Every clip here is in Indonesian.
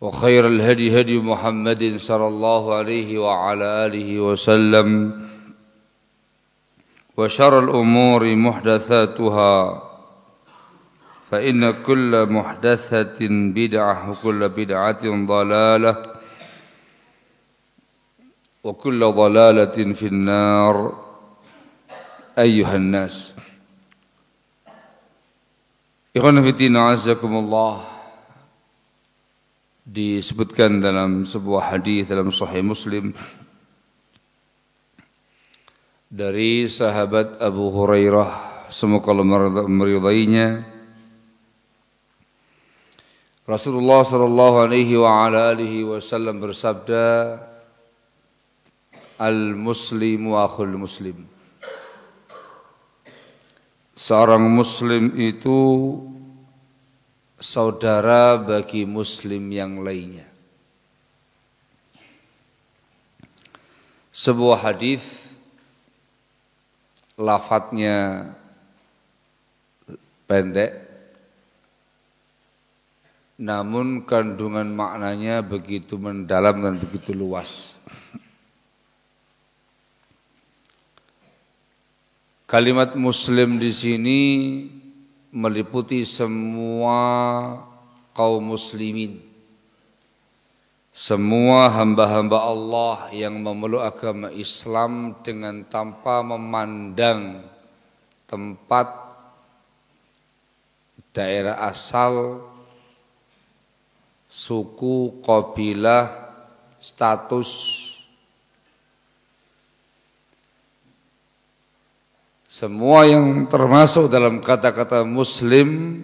وخير الهدي هدي محمد صلى الله عليه وعلى آله وسلم وشر الأمور محدثاتها فإن كل محدثة بدعة وكل بدعة ضلالة وكل ضلالة في النار. أيها الناس إخوانا في الدين عزكم الله. Disebutkan dalam sebuah hadis dalam Sahih Muslim dari sahabat Abu Hurairah. Semoga Allah meridainya. Rasulullah sallallahu alaihi wa ala alihi wasallam bersabda Al muslim wa akhul muslim. Seorang muslim itu saudara bagi muslim yang lainnya. Sebuah hadis lafadznya pendek namun kandungan maknanya begitu mendalam dan begitu luas. Kalimat muslim di sini meliputi semua kaum muslimin. Semua hamba-hamba Allah yang memeluk agama Islam dengan tanpa memandang tempat daerah asal, suku, kabilah, status Semua yang termasuk dalam kata-kata muslim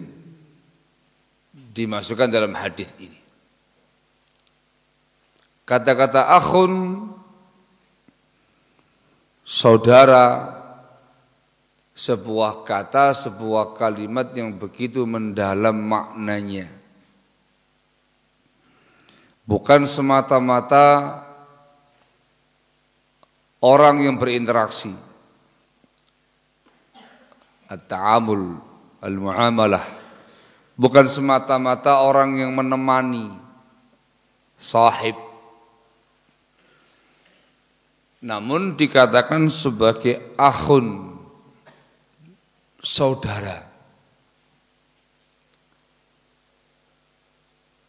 dimasukkan dalam hadis ini. Kata-kata akhun saudara sebuah kata, sebuah kalimat yang begitu mendalam maknanya. Bukan semata-mata orang yang berinteraksi at-ta'amul al-muamalah. Bukan semata-mata orang yang menemani sahib. Namun dikatakan sebagai akhun saudara.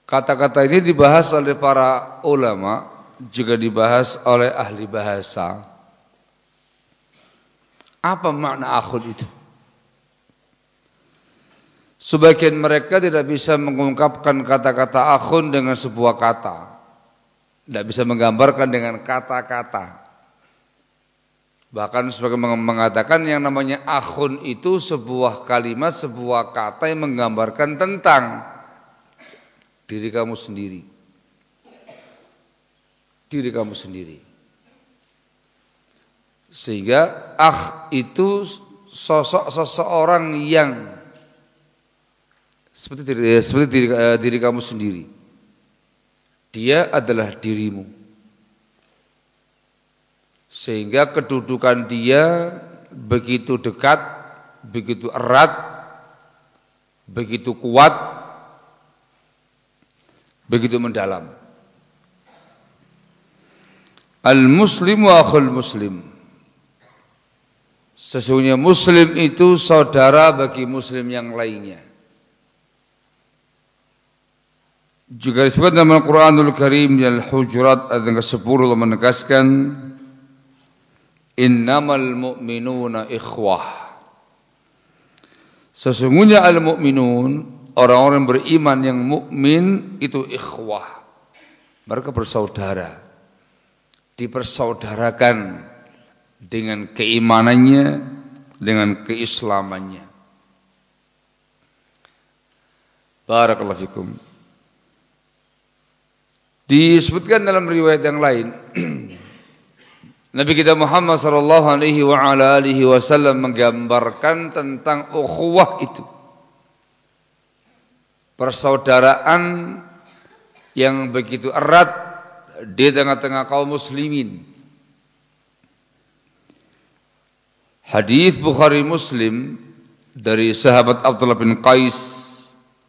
Kata-kata ini dibahas oleh para ulama juga dibahas oleh ahli bahasa. Apa makna akhun itu Sebagian mereka tidak bisa mengungkapkan kata-kata akhun dengan sebuah kata. Tidak bisa menggambarkan dengan kata-kata. Bahkan sebagai mengatakan yang namanya akhun itu sebuah kalimat, sebuah kata yang menggambarkan tentang diri kamu sendiri. Diri kamu sendiri. Sehingga ah itu sosok seseorang yang seperti diri, seperti diri, eh, diri kamu sendiri. Dia adalah dirimu. Sehingga kedudukan dia begitu dekat, begitu erat, begitu kuat, begitu mendalam. Al-muslim wa akhul muslim. Sesungguhnya muslim itu saudara bagi muslim yang lainnya. Juga disebut dalam Al-Quranul Karim di Al-Hujurat ayat ke-10 Allah menegaskan Innamal mu'minuna ikhwah. Sesungguhnya al-mu'minun orang-orang beriman yang mukmin itu ikhwah. Mereka bersaudara. Dipersaudarakan dengan keimanannya dengan keislamannya. Barakallahu fikum Disebutkan dalam riwayat yang lain Nabi kita Muhammad sallallahu alaihi wa ala alihi wasallam menggambarkan tentang ukhuwah itu. Persaudaraan yang begitu erat di tengah-tengah kaum muslimin. Hadis Bukhari Muslim dari sahabat Abdullah bin Qais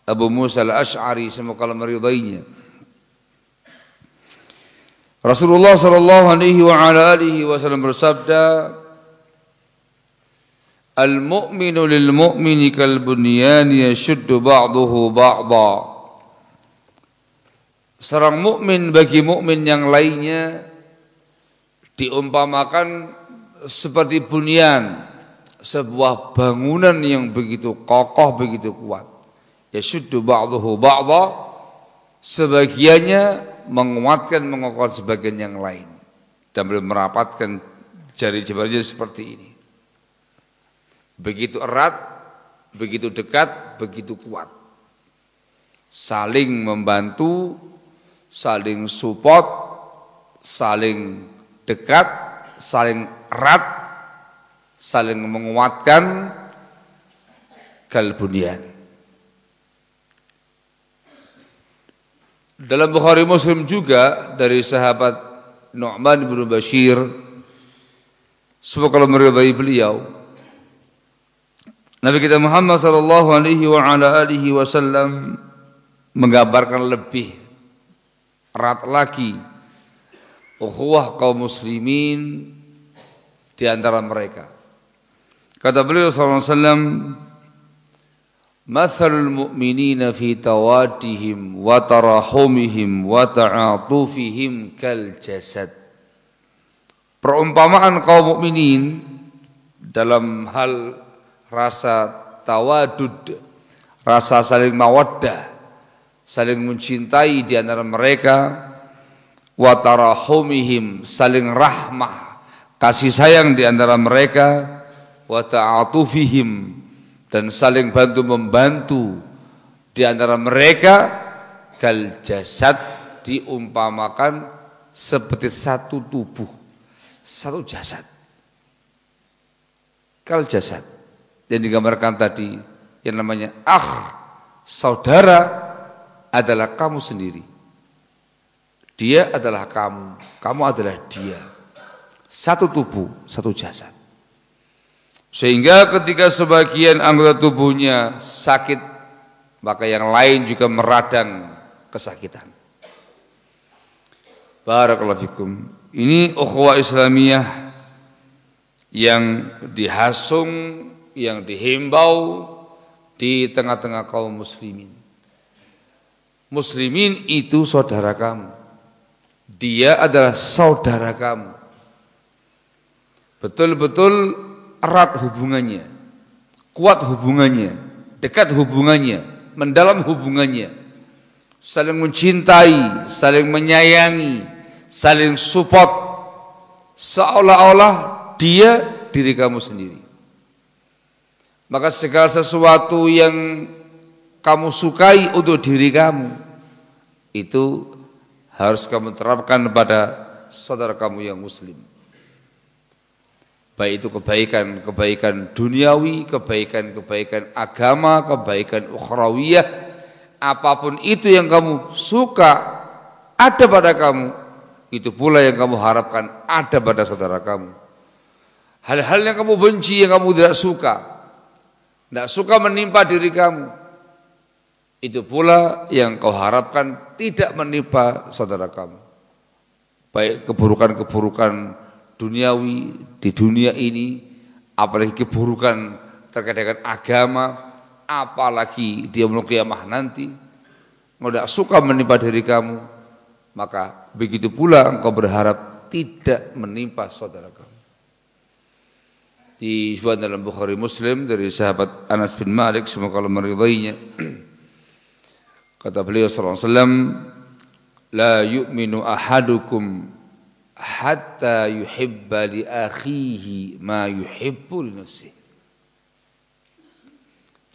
Abu Musa al-Ash'ari semoga Allah meridainya. Rasulullah sallallahu alaihi wa ala alihi wasallam bersabda Al-mu'minu lil mu'mini kal bunyan yashuddu ba'dahu ba'dha. Seorang mukmin bagi mukmin yang lainnya diumpamakan seperti bunyan sebuah bangunan yang begitu kokoh begitu kuat. Yashuddu ba'dahu ba'dha. Sebagiannya menguatkan mengokohkan sebagian yang lain dan merapatkan jari-jarinya seperti ini. Begitu erat, begitu dekat, begitu kuat. Saling membantu, saling support, saling dekat, saling erat, saling menguatkan kalbunian. Dalam Bukhari Muslim juga dari sahabat Nu'man bin Bashir semoga Allah meridai beliau Nabi kita Muhammad sallallahu alaihi wa ala alihi wasallam menggambarkan lebih erat lagi ukhuwah kaum muslimin di antara mereka. Kata beliau sallallahu alaihi wasallam Mathalul mu'minina fi tawadihim wa tarahumihim wa ta'atufihim kal jasad. Perumpamaan kaum mukminin dalam hal rasa tawadud, rasa saling mawaddah, saling mencintai di antara mereka, wa tarahumihim, saling rahmah, kasih sayang di antara mereka, wa ta'atufihim, dan saling bantu membantu. Di antara mereka kal jasad diumpamakan seperti satu tubuh satu jasad. Kal jasad. Yang digambarkan tadi yang namanya ah saudara adalah kamu sendiri. Dia adalah kamu kamu adalah dia. Satu tubuh satu jasad sehingga ketika sebagian anggota tubuhnya sakit, maka yang lain juga meradang kesakitan. Barakallahu fikum. Ini ukhuwah Islamiyah yang dihasung, yang dihimbau di tengah-tengah kaum muslimin. Muslimin itu saudara kamu. Dia adalah saudara kamu. Betul-betul erat hubungannya, kuat hubungannya, dekat hubungannya, mendalam hubungannya, saling mencintai, saling menyayangi, saling support, seolah-olah dia diri kamu sendiri. Maka segala sesuatu yang kamu sukai untuk diri kamu itu harus kamu terapkan pada saudara kamu yang muslim. Baik itu kebaikan-kebaikan duniawi, kebaikan-kebaikan agama, kebaikan ukhrawiyah, apa pun itu yang kamu suka ada pada kamu, itu pula yang kamu harapkan ada pada saudara kamu. Hal-hal yang kamu benci, yang kamu tidak suka, tidak suka menimpa diri kamu, itu pula yang kau harapkan tidak menimpa saudara kamu. Baik keburukan-keburukan duniawi di dunia ini, apalagi keburukan terkait dengan agama, apalagi dia belum kiamah nanti, tidak suka menimpa diri kamu, maka begitu pula engkau berharap tidak menimpa saudara kamu. Di sebuah dalam Bukhari Muslim dari sahabat Anas bin Malik semoga Allah meridainya. Kata beliau sallallahu alaihi wasallam, "La yu'minu ahadukum hatta yuhibba li akhihi ma yuhibbu li nafsihi.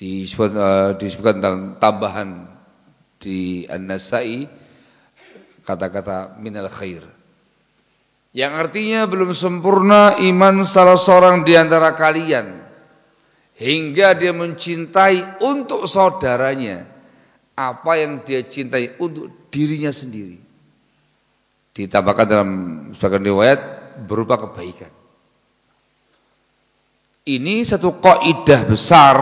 Disebut, uh, disebutkan dalam tambahan di An-Nasai kata-kata minal khair. Yang artinya belum sempurna iman salah seorang di antara kalian hingga dia mencintai untuk saudaranya apa yang dia cintai untuk dirinya sendiri ditambahkan dalam sebagian riwayat berupa kebaikan. Ini satu kaidah besar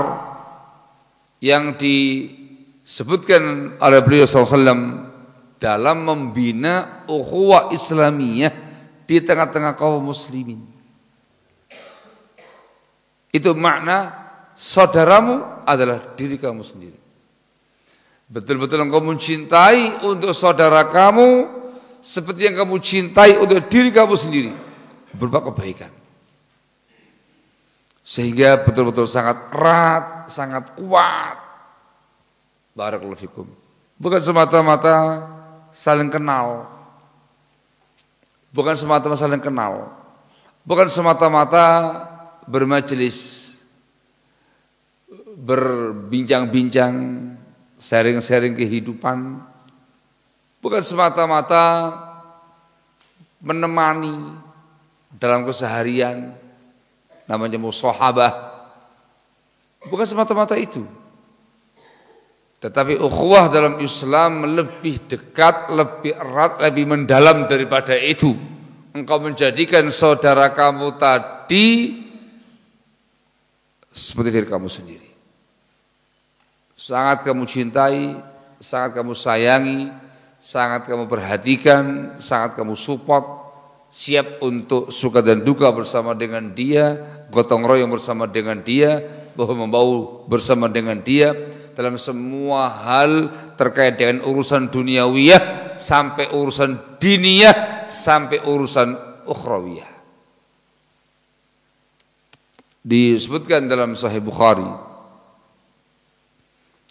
yang disebutkan oleh beliau SAW dalam membina ukhuwah Islamiyah di tengah-tengah kaum muslimin. Itu makna saudaramu adalah diri kamu sendiri. Betul-betul engkau mencintai untuk saudara kamu seperti yang kamu cintai untuk diri kamu sendiri berupa kebaikan sehingga betul-betul sangat erat, sangat kuat. Barakallahu fikum. Bukan semata-mata saling kenal. Bukan semata-mata saling kenal. Bukan semata-mata bermajelis berbincang-bincang, sharing-sharing kehidupan, Bukan semata-mata menemani dalam keseharian namanya musahabah. Bukan semata-mata itu. Tetapi ukhuwah dalam Islam lebih dekat, lebih erat, lebih mendalam daripada itu. Engkau menjadikan saudara kamu tadi seperti diri kamu sendiri. Sangat kamu cintai, sangat kamu sayangi, sangat kamu perhatikan, sangat kamu support, siap untuk suka dan duka bersama dengan dia, gotong royong bersama dengan dia, bahwa membau bersama dengan dia dalam semua hal terkait dengan urusan duniawiyah sampai urusan diniyah sampai urusan ukhrawiyah. Disebutkan dalam Sahih Bukhari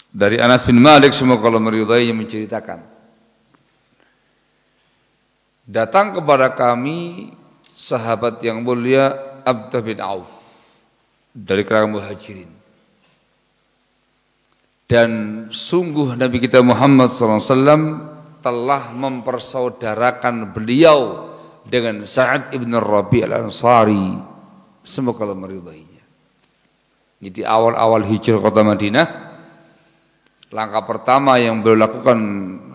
dari Anas bin Malik semoga Allah meridainya menceritakan Datang kepada kami sahabat yang mulia Abdullah bin Auf dari kalangan muhajirin. Dan sungguh Nabi kita Muhammad SAW telah mempersaudarakan beliau dengan Sa'ad ibn Rabi al-Ansari. Semoga Allah meridainya. Jadi awal-awal hijrah kota Madinah, Langkah pertama yang beliau lakukan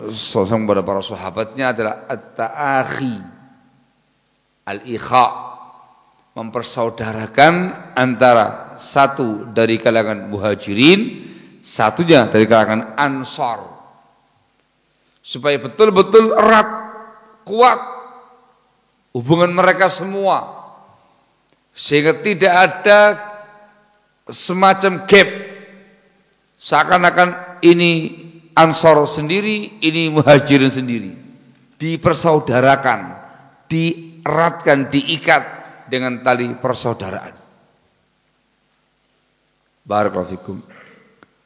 sosok kepada para sahabatnya adalah at-ta'akhi al-ikha mempersaudarakan antara satu dari kalangan muhajirin satunya dari kalangan ansar. Supaya betul-betul erat kuat hubungan mereka semua. Sehingga tidak ada semacam gap. Seakan-akan ini Ansor sendiri, ini Muhajirin sendiri. Dipersaudarakan, dieratkan, diikat dengan tali persaudaraan. Barakallahu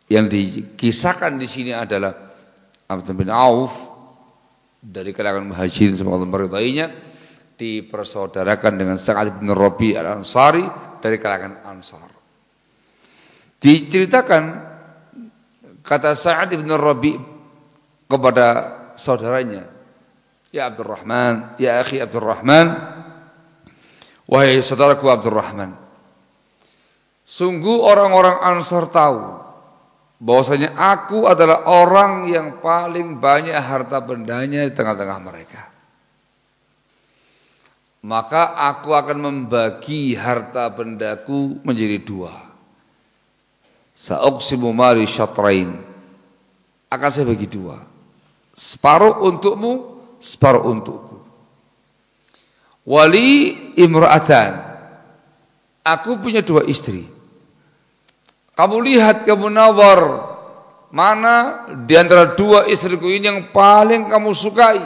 Yang dikisahkan di sini adalah Abdul bin Auf dari kalangan Muhajirin semoga Allah meridainya dipersaudarakan dengan Sa'ad bin Rabi al-Ansari dari kalangan Ansar. Diceritakan kata Sa'ad bin Rabi kepada saudaranya, Ya Abdurrahman, Ya akhi Abdurrahman, Wahai saudaraku Abdurrahman, sungguh orang-orang Ansar tahu bahwasanya aku adalah orang yang paling banyak harta bendanya di tengah-tengah mereka maka aku akan membagi harta bendaku menjadi dua. Sa'uqsimu mali syatrain. Akan saya bagi dua. Separuh untukmu, separuh untukku. Wali imra'atan. Aku punya dua istri. Kamu lihat kamu nawar mana di antara dua istriku ini yang paling kamu sukai.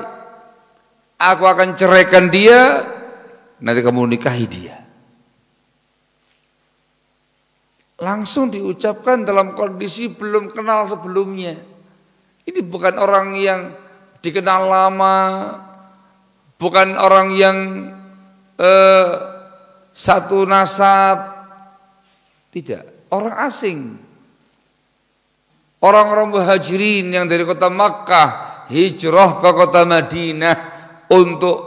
Aku akan ceraikan dia nanti kamu nikahi dia. Langsung diucapkan dalam kondisi belum kenal sebelumnya. Ini bukan orang yang dikenal lama, bukan orang yang eh, satu nasab, tidak, orang asing. Orang-orang muhajirin yang dari kota Makkah hijrah ke kota Madinah untuk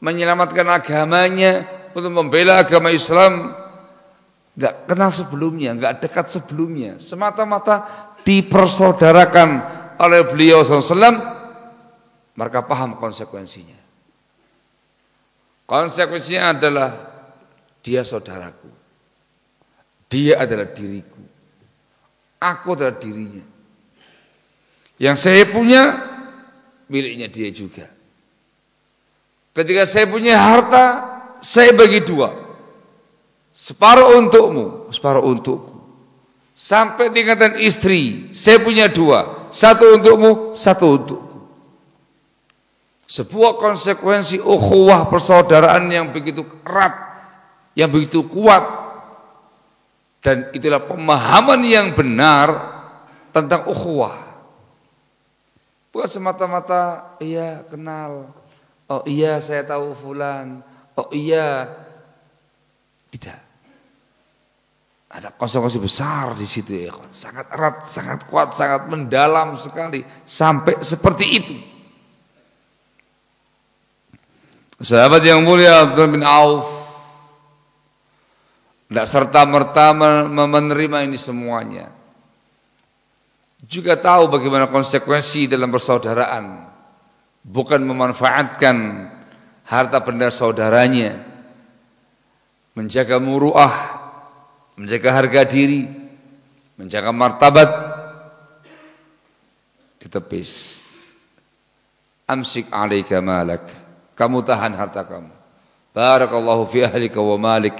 menyelamatkan agamanya, untuk membela agama Islam, nggak kenal sebelumnya, nggak dekat sebelumnya, semata-mata dipersaudarakan oleh beliau SAW, maka paham konsekuensinya. Konsekuensinya adalah dia saudaraku, dia adalah diriku, aku adalah dirinya. Yang saya punya miliknya dia juga. Ketika saya punya harta, saya bagi dua. Separuh untukmu, separuh untukku. Sampai tingkatan istri, saya punya dua. Satu untukmu, satu untukku. Sebuah konsekuensi ukhuwah persaudaraan yang begitu erat, yang begitu kuat. Dan itulah pemahaman yang benar tentang ukhuwah. Bukan semata-mata, iya kenal, Oh iya saya tahu fulan. Oh iya. Tidak. Ada konsekuensi besar di situ ya. Sangat erat, sangat kuat, sangat mendalam sekali. Sampai seperti itu. Sahabat yang mulia Abdul bin Auf. Tidak serta-merta menerima ini semuanya. Juga tahu bagaimana konsekuensi dalam persaudaraan bukan memanfaatkan harta benda saudaranya, menjaga muruah, menjaga harga diri, menjaga martabat, ditepis. Amsik alaika malak. Kamu tahan harta kamu. Barakallahu fi ahlika wa malik.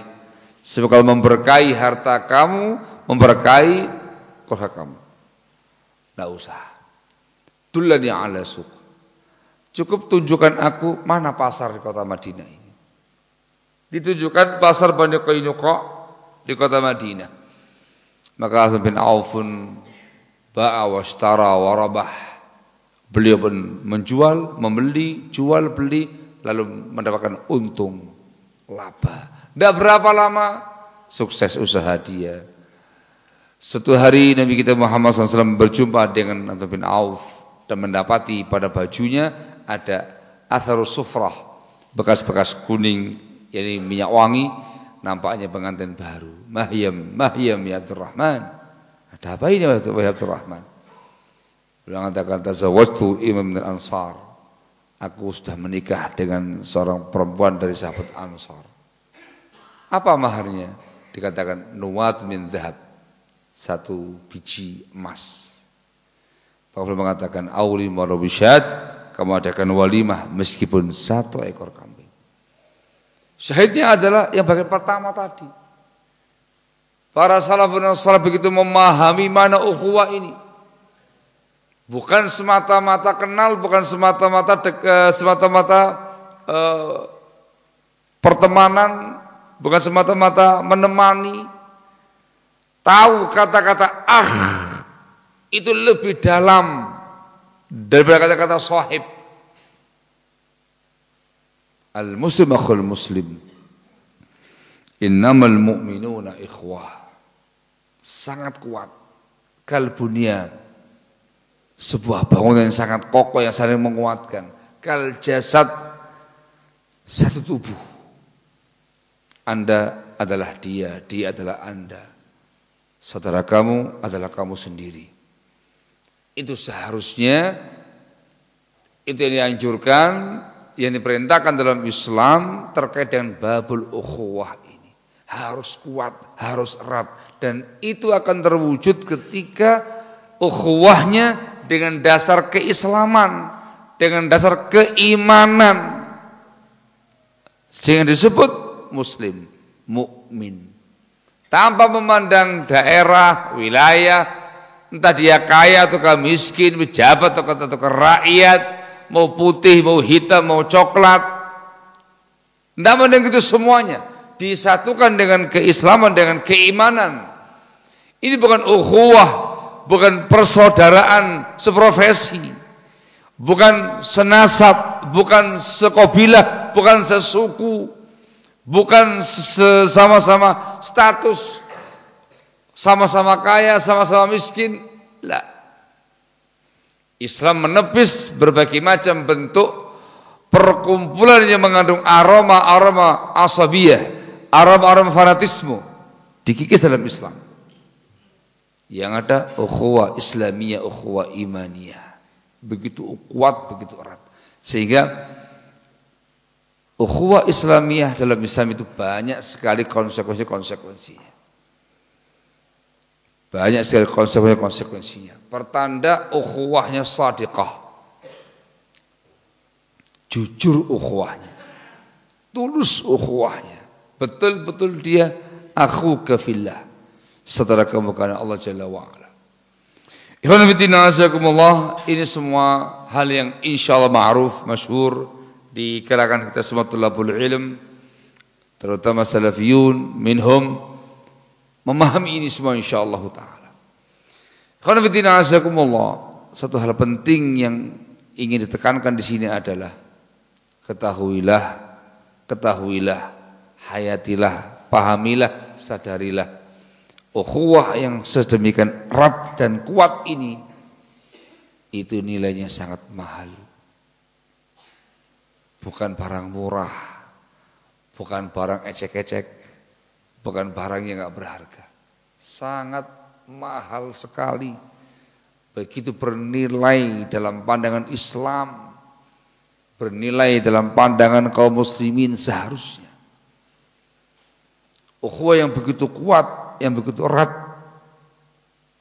Sebab memberkahi harta kamu, memberkahi keluarga kamu. Tidak usah. Dullani ala suq. Cukup tunjukkan aku mana pasar di kota Madinah ini. Ditunjukkan pasar Bani Qainuqa di kota Madinah. Maka Hasan bin Aufun ba'a washtara warabah. Beliau pun menjual, membeli, jual, beli, lalu mendapatkan untung, laba. Tidak berapa lama sukses usaha dia. Satu hari Nabi kita Muhammad SAW berjumpa dengan Hasan bin Auf dan mendapati pada bajunya ada atharus sufrah, bekas-bekas kuning, yakni minyak wangi, nampaknya pengantin baru. Mahyam, mahyam ya Abdurrahman. Ada apa ini wahai Abdurrahman? Beliau mengatakan tazawwajtu imam min ansar. Aku sudah menikah dengan seorang perempuan dari sahabat Ansar. Apa maharnya? Dikatakan nuwat min dhahab. Satu biji emas. Pak mengatakan auli marabishat kamu adakan walimah meskipun satu ekor kambing. Syahidnya adalah yang bagian pertama tadi. Para salafun salaf begitu memahami mana ukhuwah ini. Bukan semata-mata kenal, bukan semata-mata uh, semata-mata uh, pertemanan, bukan semata-mata menemani. Tahu kata-kata ah itu lebih dalam daripada kata-kata sahib. Al-muslim akhul muslim. Innamal mu'minuna ikhwah. Sangat kuat. Kalbunia. Sebuah bangunan yang sangat kokoh yang saling menguatkan. Kal jasad satu tubuh. Anda adalah dia, dia adalah Anda. Saudara kamu adalah kamu sendiri. Itu seharusnya itu yang dianjurkan, yang diperintahkan dalam Islam terkait dengan babul ukhuwah ini. Harus kuat, harus erat dan itu akan terwujud ketika ukhuwahnya dengan dasar keislaman, dengan dasar keimanan. Sehingga disebut muslim, mukmin. Tanpa memandang daerah, wilayah, entah dia kaya atau miskin, pejabat atau, atau rakyat, mau putih, mau hitam, mau coklat. Namun dengan itu semuanya disatukan dengan keislaman, dengan keimanan. Ini bukan ukhuwah, bukan persaudaraan seprofesi, bukan senasab, bukan sekobilah, bukan sesuku, bukan sama-sama status, sama-sama kaya, sama-sama miskin. Lah, Islam menepis berbagai macam bentuk perkumpulan yang mengandung aroma-aroma asabiyah, aroma-aroma fanatisme dikikis dalam Islam. Yang ada ukhuwah Islamiyah, ukhuwah imaniyah. Begitu kuat, begitu erat. Sehingga ukhuwah Islamiyah dalam Islam itu banyak sekali konsekuensi-konsekuensinya. Banyak sekali konsekuensi-konsekuensinya. Pertanda ukhuwahnya sadiqah. Jujur ukhuwahnya. Tulus ukhuwahnya. Betul-betul dia aku kafillah. Saudara kamu karena Allah Jalla wa'ala. Ini semua hal yang insya Allah ma'ruf, masyhur di kalangan kita semua tulabul ilm terutama salafiyun minhum memahami ini semua insyaallah taala. Khonafidina azakumullah. Satu hal penting yang ingin ditekankan di sini adalah ketahuilah, ketahuilah, hayatilah, pahamilah, sadarilah. Ukhuwah yang sedemikian erat dan kuat ini itu nilainya sangat mahal. Bukan barang murah, bukan barang ecek-ecek, bukan barang yang nggak berharga. Sangat mahal sekali. Begitu bernilai dalam pandangan Islam, bernilai dalam pandangan kaum muslimin seharusnya. Ukhuwah yang begitu kuat, yang begitu erat,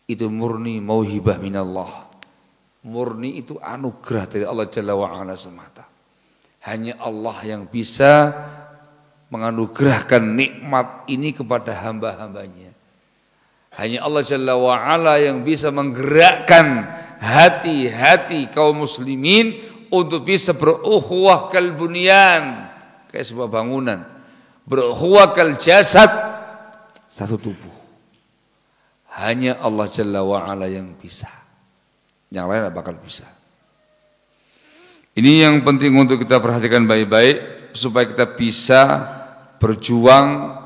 itu murni mauhibah minallah. Murni itu anugerah dari Allah Jalla wa'ala semata. Hanya Allah yang bisa menganugerahkan nikmat ini kepada hamba-hambanya. Hanya Allah Jalla wa'ala yang bisa menggerakkan hati-hati kaum muslimin untuk bisa berukhuwah kalbunian. Kayak sebuah bangunan. Berukhuwah kal jasad. Satu tubuh. Hanya Allah Jalla wa'ala yang bisa. Yang lain tidak bakal bisa. Ini yang penting untuk kita perhatikan baik-baik supaya kita bisa berjuang,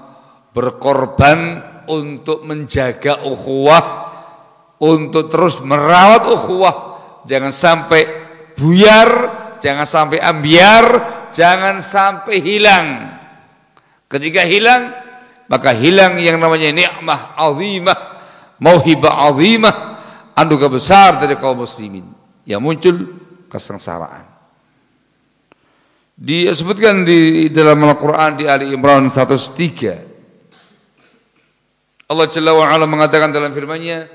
berkorban untuk menjaga ukhuwah, untuk terus merawat ukhuwah. Jangan sampai buyar, jangan sampai ambiar, jangan sampai hilang. Ketika hilang, maka hilang yang namanya nikmah azimah, mauhibah azimah, anugerah besar dari kaum muslimin. Yang muncul kesengsaraan. Disebutkan di dalam Al-Quran di Ali Imran 103. Allah Jalla wa'ala mengatakan dalam firman-Nya,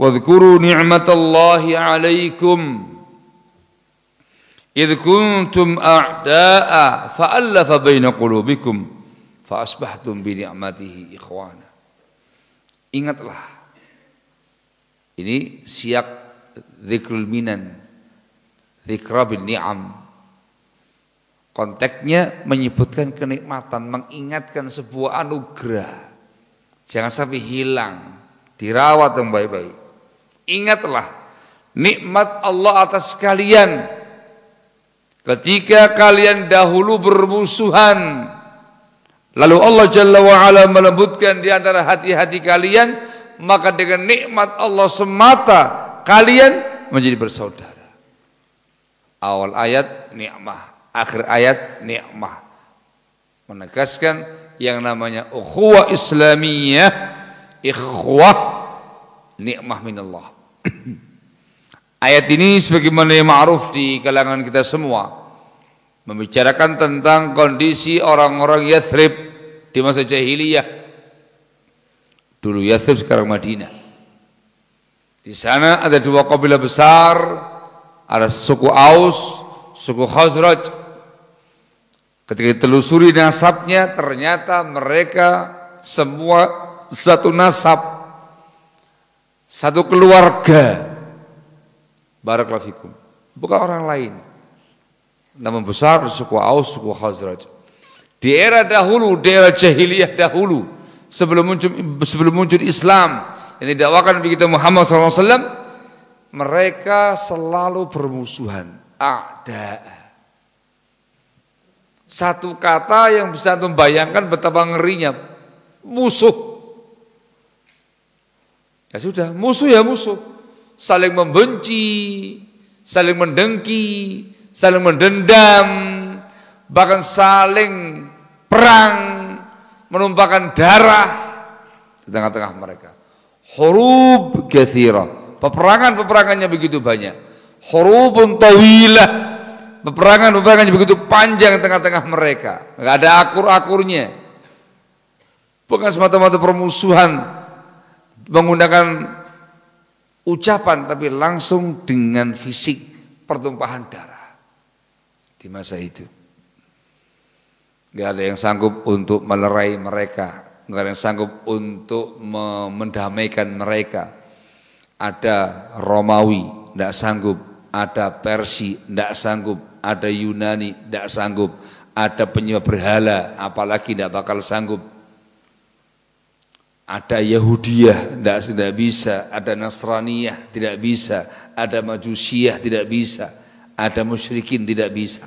"Wadhkuru ni'matallahi 'alaikum idh kuntum a'da'a fa'allafa baina qulubikum fa asbahtum bi ni'matihi ikhwana." Ingatlah. Ini siap zikrul minan. Zikra bil ni'am Konteksnya menyebutkan kenikmatan, mengingatkan sebuah anugerah. Jangan sampai hilang, dirawat yang baik-baik. Ingatlah nikmat Allah atas kalian. Ketika kalian dahulu bermusuhan, lalu Allah Jalla wa'ala melembutkan di antara hati-hati kalian, maka dengan nikmat Allah semata kalian menjadi bersaudara. Awal ayat nikmah, akhir ayat nikmah. Menegaskan yang namanya ukhuwah Islamiyah, ikhwah nikmah minallah. Ayat ini sebagaimana yang ma'ruf di kalangan kita semua membicarakan tentang kondisi orang-orang Yathrib di masa jahiliyah. Dulu Yathrib sekarang Madinah. Di sana ada dua kabilah besar, ada suku Aus, suku Khazraj. Ketika ditelusuri nasabnya ternyata mereka semua satu nasab, satu keluarga Barakallahu fikum. Bukan orang lain. Nama besar suku Aus, suku Khazraj. Di era dahulu, di era jahiliyah dahulu, sebelum muncul sebelum muncul Islam yang didakwakan kita Muhammad SAW, mereka selalu bermusuhan. Ada. Satu kata yang bisa membayangkan betapa ngerinya. Musuh. Ya sudah, musuh ya musuh saling membenci, saling mendengki, saling mendendam, bahkan saling perang, menumpahkan darah di tengah-tengah mereka. Hurub kathira. Peperangan-peperangannya begitu banyak. Hurubun tawilah. Peperangan-peperangannya begitu panjang tengah-tengah mereka. Enggak ada akur-akurnya. Bukan semata-mata permusuhan menggunakan ucapan tapi langsung dengan fisik pertumpahan darah di masa itu. Gak ada yang sanggup untuk melerai mereka, gak ada yang sanggup untuk mendamaikan mereka. Ada Romawi, tidak sanggup. Ada Persi, tidak sanggup. Ada Yunani, tidak sanggup. Ada penyembah berhala, apalagi tidak bakal sanggup ada Yahudiyah tidak tidak bisa, ada Nasraniyah tidak bisa, ada Majusiyah tidak bisa, ada musyrikin tidak bisa.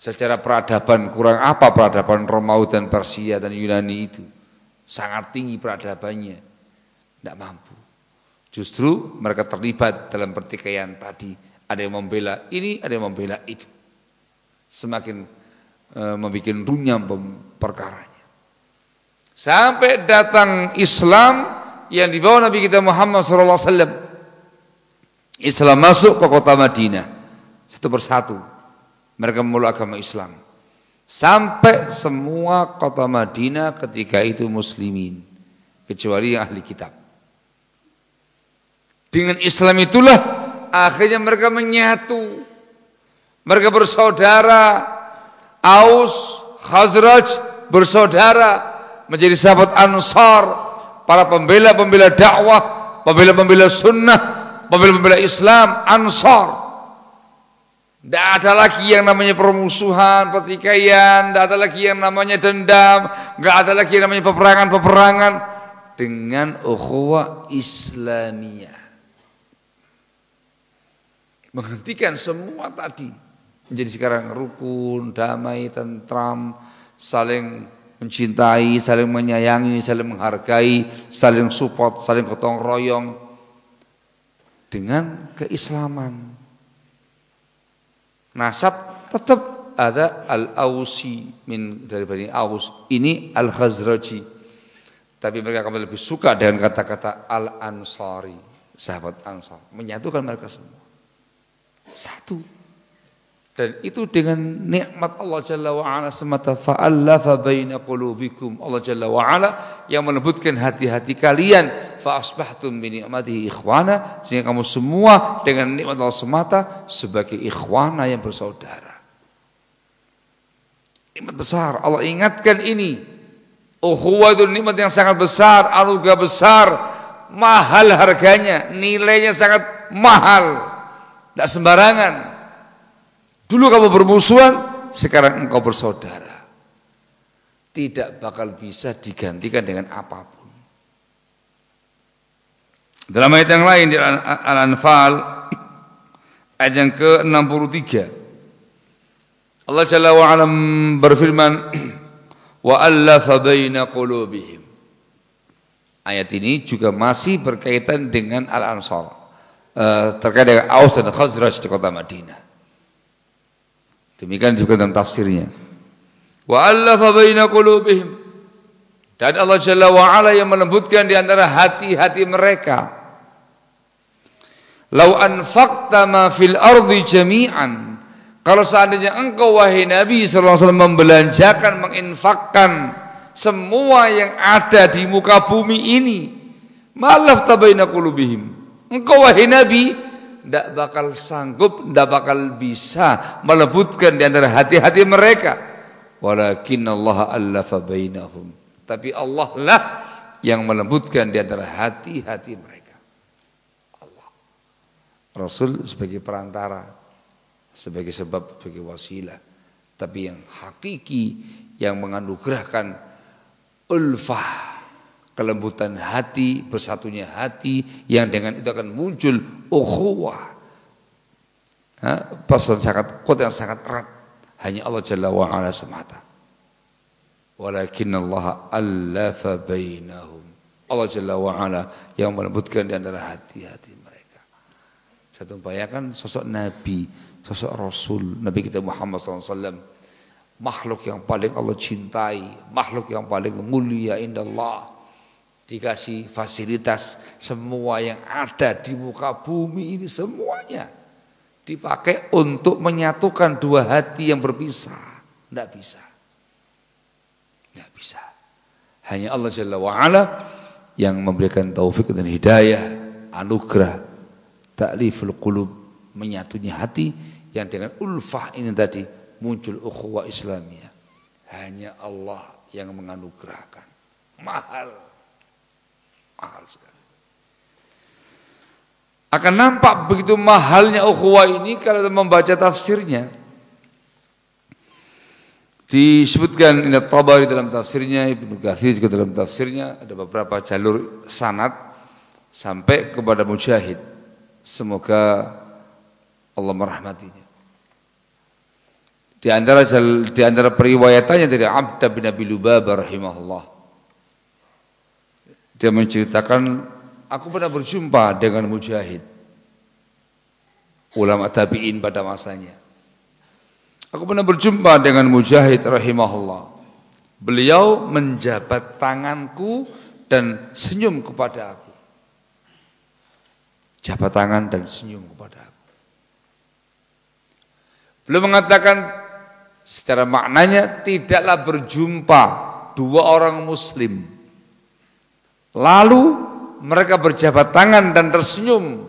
Secara peradaban kurang apa peradaban Romawi dan Persia dan Yunani itu? Sangat tinggi peradabannya. Tidak mampu. Justru mereka terlibat dalam pertikaian tadi. Ada yang membela ini, ada yang membela itu. Semakin e, membuat runyam perkara. Sampai datang Islam yang dibawa Nabi kita Muhammad SAW. Islam masuk ke kota Madinah. Satu persatu. Mereka memeluk agama Islam. Sampai semua kota Madinah ketika itu muslimin. Kecuali yang ahli kitab. Dengan Islam itulah akhirnya mereka menyatu. Mereka bersaudara. Aus, Khazraj bersaudara menjadi sahabat Ansar, para pembela-pembela dakwah, pembela-pembela sunnah, pembela-pembela Islam, Ansar. Tidak ada lagi yang namanya permusuhan, pertikaian, tidak ada lagi yang namanya dendam, tidak ada lagi yang namanya peperangan-peperangan dengan ukhuwah Islamiyah. Menghentikan semua tadi menjadi sekarang rukun, damai, tentram, saling mencintai, saling menyayangi, saling menghargai, saling support, saling gotong royong dengan keislaman. Nasab tetap ada al-Ausi min dari Bani Aus. Ini al-Khazraji. Tapi mereka akan lebih suka dengan kata-kata al-Ansari, sahabat Ansar, menyatukan mereka semua. Satu dan itu dengan nikmat Allah Jalla wa Ala semata fa'allafa baina qulubikum. Allah Jalla wa Ala yang melembutkan hati-hati kalian fa asbahtum bi ni'matihi ikhwana sehingga kamu semua dengan nikmat Allah semata sebagai ikhwana yang bersaudara. Nikmat besar. Allah ingatkan ini. Ukhuwah itu nikmat yang sangat besar, anugerah besar, mahal harganya, nilainya sangat mahal. Tidak sembarangan. Dulu kamu bermusuhan, sekarang engkau bersaudara. Tidak bakal bisa digantikan dengan apa pun. Dalam ayat yang lain di Al-Anfal Ayat yang ke-63. Allah Jalla wa Ala berfirman, "Wa allafa baina qulubihim." Ayat ini juga masih berkaitan dengan Al-Ansar. Uh, terkait dengan Aus dan Khazraj di kota Madinah. Demikian juga dalam tafsirnya. Wa allafa baina qulubihim. Dan Allah Jalla wa Ala yang melembutkan di antara hati-hati mereka. Lau anfaqta ma fil ardi jami'an kalau seandainya engkau wahai Nabi SAW membelanjakan, menginfakkan semua yang ada di muka bumi ini, malaf tabaina kulubihim. Engkau wahai Nabi tidak bakal sanggup, tidak bakal bisa melebutkan di antara hati-hati mereka. Walakin Allah allafa bainahum. Tapi Allah lah yang melembutkan di antara hati-hati mereka. Allah. Rasul sebagai perantara sebagai sebab sebagai wasilah tapi yang hakiki yang menganugerahkan ulfah kelembutan hati bersatunya hati yang dengan itu akan muncul ukhuwah. Pasal sangat kuat yang sangat erat. Hanya Allah Jalla wa ala semata. Walakin Allah allafa bainahum. Allah Jalla wa ala yang melembutkan di antara hati-hati mereka. Saya bayangkan sosok Nabi sosok Rasul Nabi kita Muhammad SAW makhluk yang paling Allah cintai makhluk yang paling mulia indah Allah dikasih fasilitas semua yang ada di muka bumi ini semuanya dipakai untuk menyatukan dua hati yang berpisah tidak bisa tidak bisa hanya Allah Jalla wa'ala yang memberikan taufik dan hidayah anugerah ta'liful qulub menyatunya hati yang dengan ulfah ini tadi muncul ukhuwah Islamiyah. Hanya Allah yang menganugerahkan. Mahal. Mahal sekali. Akan nampak begitu mahalnya ukhuwah ini kalau membaca tafsirnya. Disebutkan ini Tabari dalam tafsirnya, Ibnu Katsir juga dalam tafsirnya ada beberapa jalur sanad sampai kepada Mujahid. Semoga Allah merahmatinya. Di antara di antara periwayatannya dari Abda bin Abi Lubabah rahimahullah. Dia menceritakan aku pernah berjumpa dengan Mujahid ulama tabi'in pada masanya. Aku pernah berjumpa dengan Mujahid rahimahullah. Beliau menjabat tanganku dan senyum kepada aku. Jabat tangan dan senyum kepada aku. Belum mengatakan secara maknanya tidaklah berjumpa dua orang muslim. Lalu mereka berjabat tangan dan tersenyum.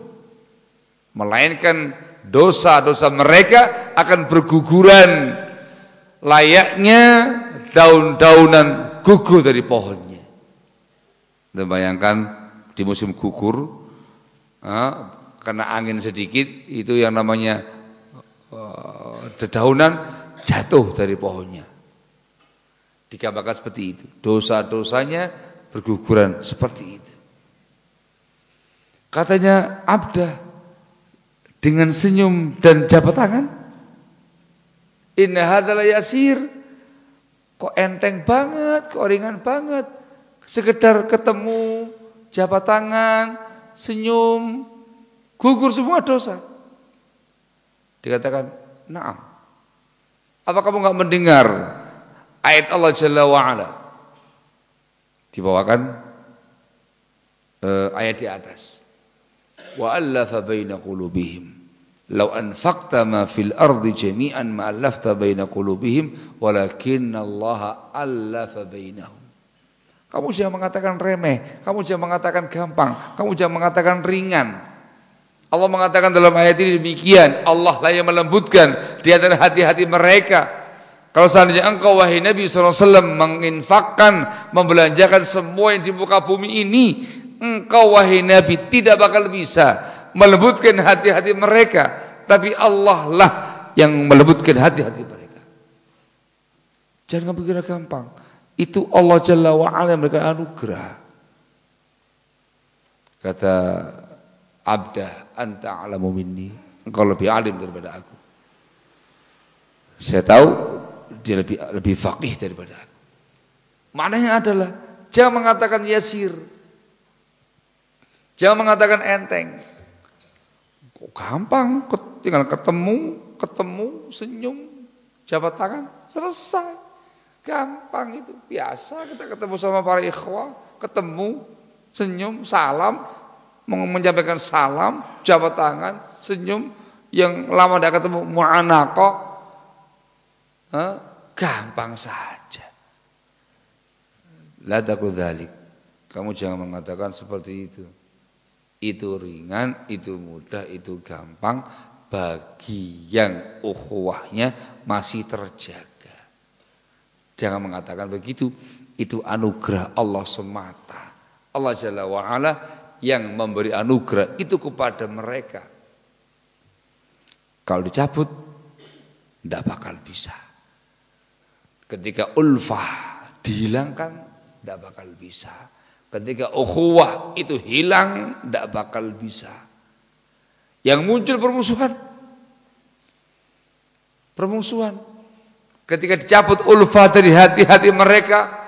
Melainkan dosa-dosa mereka akan berguguran layaknya daun-daunan gugur dari pohonnya. Dan bayangkan di musim gugur, karena angin sedikit itu yang namanya dedaunan jatuh dari pohonnya. Digambarkan seperti itu. Dosa-dosanya berguguran seperti itu. Katanya abda dengan senyum dan jabat tangan. Inna hadzal yasir. Kok enteng banget, kok ringan banget. Sekedar ketemu, jabat tangan, senyum, gugur semua dosa. Dikatakan, "Na'am." Apa kamu enggak mendengar ayat Allah Jalla wa ala? Dibawakan uh, ayat di atas. Wa allafa baina qulubihim. Lau anfaqta ma fil ardi jami'an ma allafta baina qulubihim walakin Allah allafa bainahum. Kamu jangan mengatakan remeh, kamu jangan mengatakan gampang, kamu jangan mengatakan ringan. Allah mengatakan dalam ayat ini demikian, Allah lah yang melembutkan di antara hati-hati mereka. Kalau seandainya engkau wahai Nabi SAW menginfakkan, membelanjakan semua yang di muka bumi ini, engkau wahai Nabi tidak bakal bisa melembutkan hati-hati mereka. Tapi Allah lah yang melembutkan hati-hati mereka. Jangan pikir gampang. Itu Allah Jalla wa'ala mereka anugerah. Kata abdah anta alamu minni engkau lebih alim daripada aku. Saya tahu dia lebih lebih faqih daripada aku. Maknanya adalah jangan mengatakan yasir. Jangan mengatakan enteng. Kok gampang tinggal ketemu, ketemu, senyum, jabat tangan, selesai. Gampang itu, biasa kita ketemu sama para ikhwah, ketemu, senyum, salam, menyampaikan salam, jabat tangan, senyum, yang lama tidak ketemu mu'anaqah, gampang saja. La takudhalik. Kamu jangan mengatakan seperti itu. Itu ringan, itu mudah, itu gampang bagi yang ukhuwahnya masih terjaga. Jangan mengatakan begitu. Itu anugerah Allah semata. Allah Jalla wa'ala yang memberi anugerah itu kepada mereka. Kalau dicabut, tidak bakal bisa. Ketika ulfah dihilangkan, tidak bakal bisa. Ketika ukhuwah itu hilang, tidak bakal bisa. Yang muncul permusuhan. Permusuhan. Ketika dicabut ulfa dari hati-hati mereka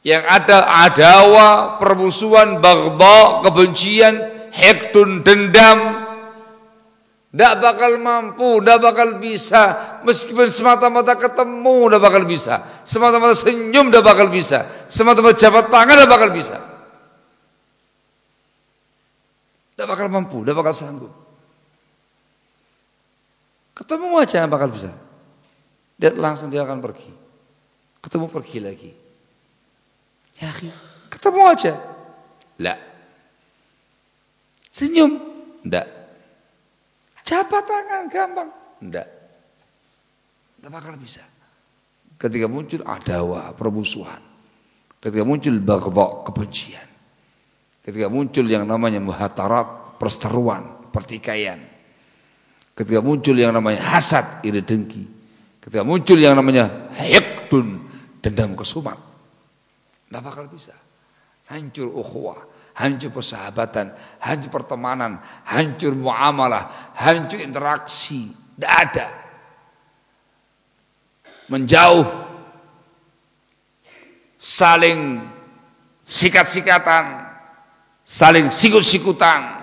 yang ada adawa, permusuhan, bagdha, kebencian, hekdun, dendam, tidak bakal mampu, tidak bakal bisa. Meskipun semata-mata ketemu, tidak bakal bisa. Semata-mata senyum, tidak bakal bisa. Semata-mata jabat tangan, tidak bakal bisa. Tidak bakal mampu, tidak bakal sanggup. Ketemu aja tidak bakal bisa. Dia langsung dia akan pergi. Ketemu pergi lagi. Ya ketemu aja. Lah. Senyum. Enggak. Jabat tangan gampang. Enggak. Enggak bakal bisa. Ketika muncul adawa, permusuhan. Ketika muncul bagdha, kebencian. Ketika muncul yang namanya muhatarat, perseteruan, pertikaian. Ketika muncul yang namanya hasad, iri dengki Ketika muncul yang namanya hekdun, dendam kesumat. Tidak bakal bisa. Hancur ukhuwah, hancur persahabatan, hancur pertemanan, hancur muamalah, hancur interaksi. Tidak ada. Menjauh, saling sikat-sikatan, saling sikut-sikutan,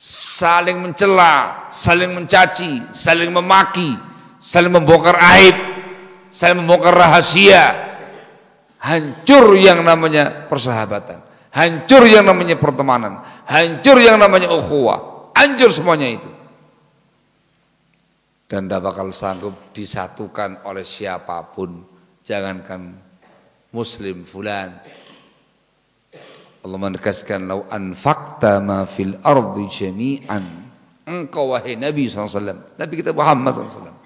saling mencela, saling mencaci, saling memaki, saling membongkar aib, saling membongkar rahasia, hancur yang namanya persahabatan, hancur yang namanya pertemanan, hancur yang namanya ukhuwah, hancur semuanya itu. Dan tidak bakal sanggup disatukan oleh siapa pun, jangankan muslim fulan. Allah menegaskan lau anfaqta ma fil ardi jami'an engkau wahai Nabi SAW Nabi kita Muhammad SAW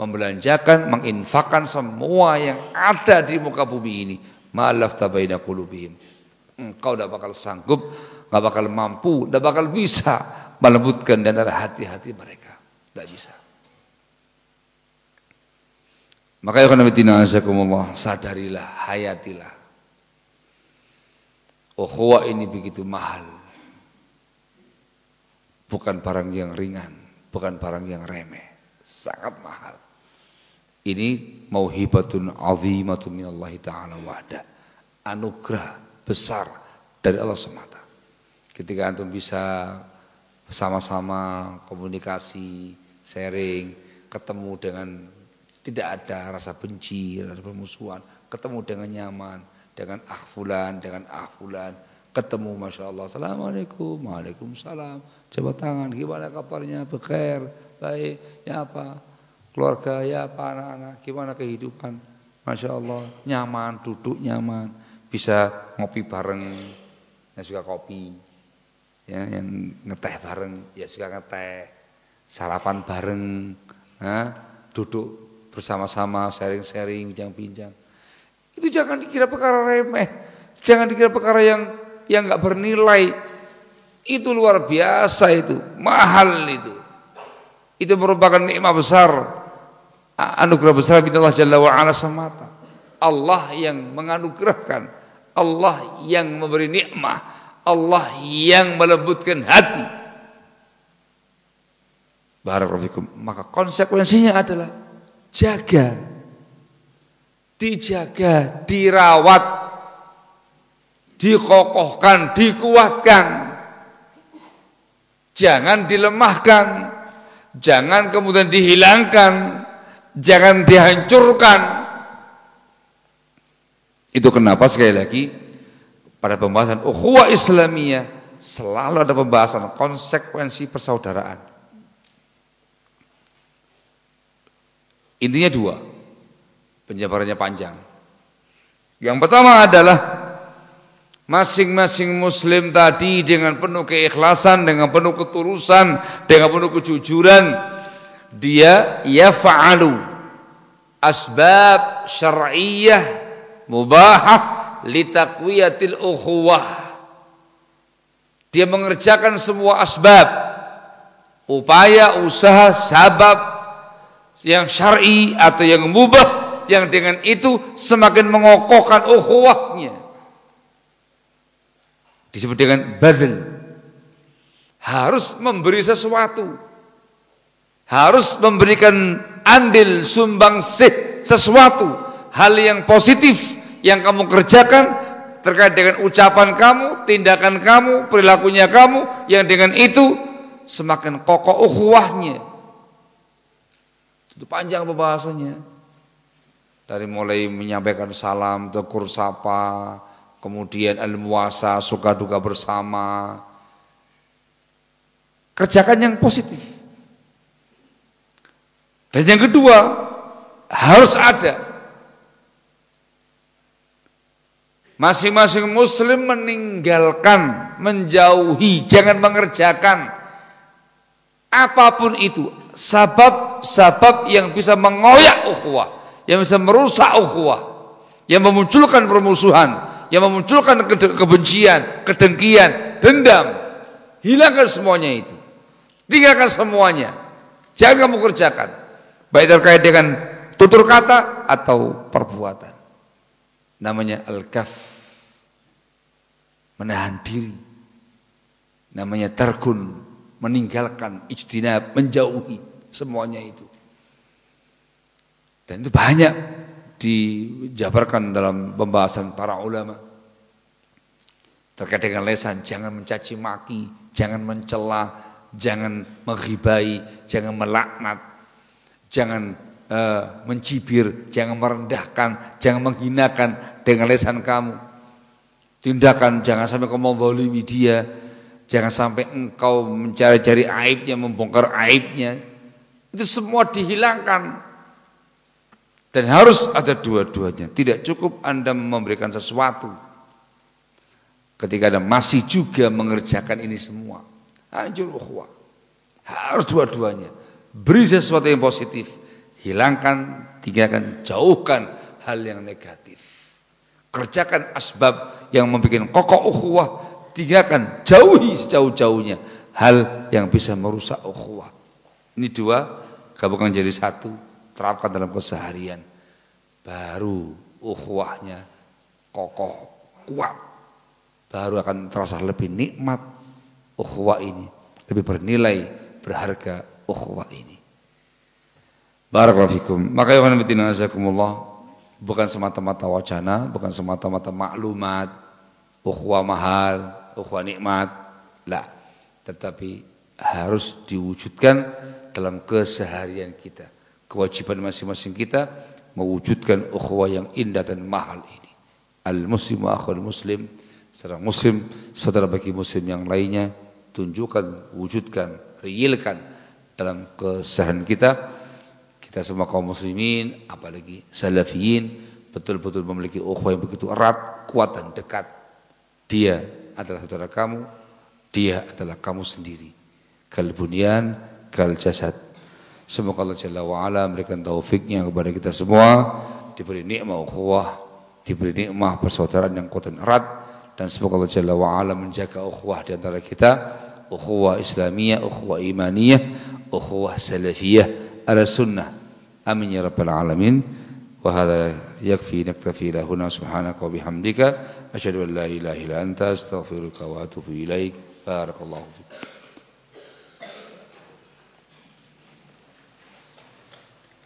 membelanjakan, menginfakkan semua yang ada di muka bumi ini. Ma'alaf tabaina qulubihim. Engkau tidak bakal sanggup, tidak bakal mampu, tidak bakal bisa melembutkan dan ada hati-hati mereka. Tidak bisa. Maka ya azakumullah, sadarilah, hayatilah. Ukhuwah ini begitu mahal. Bukan barang yang ringan, bukan barang yang remeh. Sangat mahal. Ini mauhibatun azimatun minallahi ta'ala wahda. Anugerah besar dari Allah semata. Ketika antum bisa sama-sama komunikasi, sharing, ketemu dengan tidak ada rasa benci, rasa permusuhan, ketemu dengan nyaman, dengan ahfulan, dengan ahfulan, ketemu Masya Allah, Assalamualaikum, Waalaikumsalam, coba tangan, gimana kabarnya, bekir, baik, ya apa, keluarga ya apa anak-anak gimana kehidupan Masya Allah nyaman duduk nyaman bisa ngopi bareng yang suka kopi ya yang ngeteh bareng ya suka ngeteh sarapan bareng nah, duduk bersama-sama sharing-sharing bincang-bincang. Itu jangan dikira perkara remeh jangan dikira perkara yang yang nggak bernilai. Itu luar biasa itu mahal itu. Itu merupakan nikmat besar anugerah besar bin Allah Jalla wa'ala semata. Allah yang menganugerahkan, Allah yang memberi nikmah, Allah yang melembutkan hati. Barakallahu Maka konsekuensinya adalah jaga. Dijaga, dirawat, dikokohkan, dikuatkan. Jangan dilemahkan, jangan kemudian dihilangkan, jangan dihancurkan. Itu kenapa sekali lagi pada pembahasan ukhuwah Islamiyah selalu ada pembahasan konsekuensi persaudaraan. Intinya dua, penjabarannya panjang. Yang pertama adalah masing-masing muslim tadi dengan penuh keikhlasan, dengan penuh ketulusan, dengan penuh kejujuran, dia yaf'alu asbab syar'iyyah mubahah litaqwiyatil ukhuwah. Dia mengerjakan semua asbab, upaya, usaha, sabab yang syar'i atau yang mubah yang dengan itu semakin mengokohkan ukhuwahnya. Disebut dengan badal. Harus memberi sesuatu. Harus memberikan andil sumbang sih sesuatu. Hal yang positif yang kamu kerjakan terkait dengan ucapan kamu, tindakan kamu, perilakunya kamu yang dengan itu semakin kokoh ukhuwahnya itu panjang pembahasannya. Dari mulai menyampaikan salam, tegur sapa, kemudian al-muasa, suka duka bersama. Kerjakan yang positif. Dan yang kedua, harus ada Masing-masing muslim meninggalkan, menjauhi, jangan mengerjakan apa pun itu sabab-sabab yang bisa mengoyak ukhuwah, yang bisa merusak ukhuwah, yang memunculkan permusuhan, yang memunculkan kebencian, kedengkian, dendam. Hilangkan semuanya itu. Tinggalkan semuanya. Jangan kamu kerjakan. Baik terkait dengan tutur kata atau perbuatan. Namanya al-kaf. Menahan diri. Namanya terkun. Meninggalkan ijtinab, menjauhi semuanya itu. Dan itu banyak dijabarkan dalam pembahasan para ulama. Terkait dengan lesan, jangan mencaci maki, jangan mencela, jangan menghibai, jangan melaknat, jangan uh, mencibir, jangan merendahkan, jangan menghinakan dengan lesan kamu. Tindakan jangan sampai kau membolimi dia, jangan sampai engkau mencari-cari aibnya, membongkar aibnya, itu semua dihilangkan. Dan harus ada dua-duanya. Tidak cukup Anda memberikan sesuatu. Ketika Anda masih juga mengerjakan ini semua. Hancur ukhuwah. Harus dua-duanya. Beri sesuatu yang positif. Hilangkan, tinggalkan, jauhkan hal yang negatif. Kerjakan asbab yang membuat kokoh ukhuwah. Tinggalkan, jauhi sejauh-jauhnya hal yang bisa merusak ukhuwah. Ini dua gabungkan jadi satu, terapkan dalam keseharian. Baru ukhuwahnya kokoh, kuat. Baru akan terasa lebih nikmat ukhuwah ini. Lebih bernilai, berharga ukhuwah ini. Barakallahu fikum. Maka ya azakumullah bukan semata-mata wacana, bukan semata-mata maklumat, ukhuwah mahal, ukhuwah nikmat, lah. Tetapi harus diwujudkan dalam keseharian kita. Kewajiban masing-masing kita mewujudkan ukhuwah yang indah dan mahal ini. Al-muslimu akhul muslim, seorang muslim, saudara bagi muslim yang lainnya, tunjukkan, wujudkan, realkan dalam keseharian kita. Kita semua kaum muslimin, apalagi salafiyin, betul-betul memiliki ukhuwah yang begitu erat, kuat dan dekat. Dia adalah saudara kamu, dia adalah kamu sendiri. Kalbunian kal jasad. Semoga Allah Jalla wa'ala memberikan taufiknya kepada kita semua. Diberi nikmat ukhuwah, diberi nikmat persaudaraan yang kuat dan erat. Dan semoga Allah Jalla wa'ala menjaga ukhuwah di antara kita. Ukhuwah Islamiyah, ukhuwah Imaniyah, ukhuwah Salafiyah, ala sunnah. Amin ya rabbal alamin. Wa hadha yakfi naktafi ila huna subhanaka wa bihamdika asyhadu an la ilaha illa anta astaghfiruka wa atubu ilaik. Barakallahu fiik.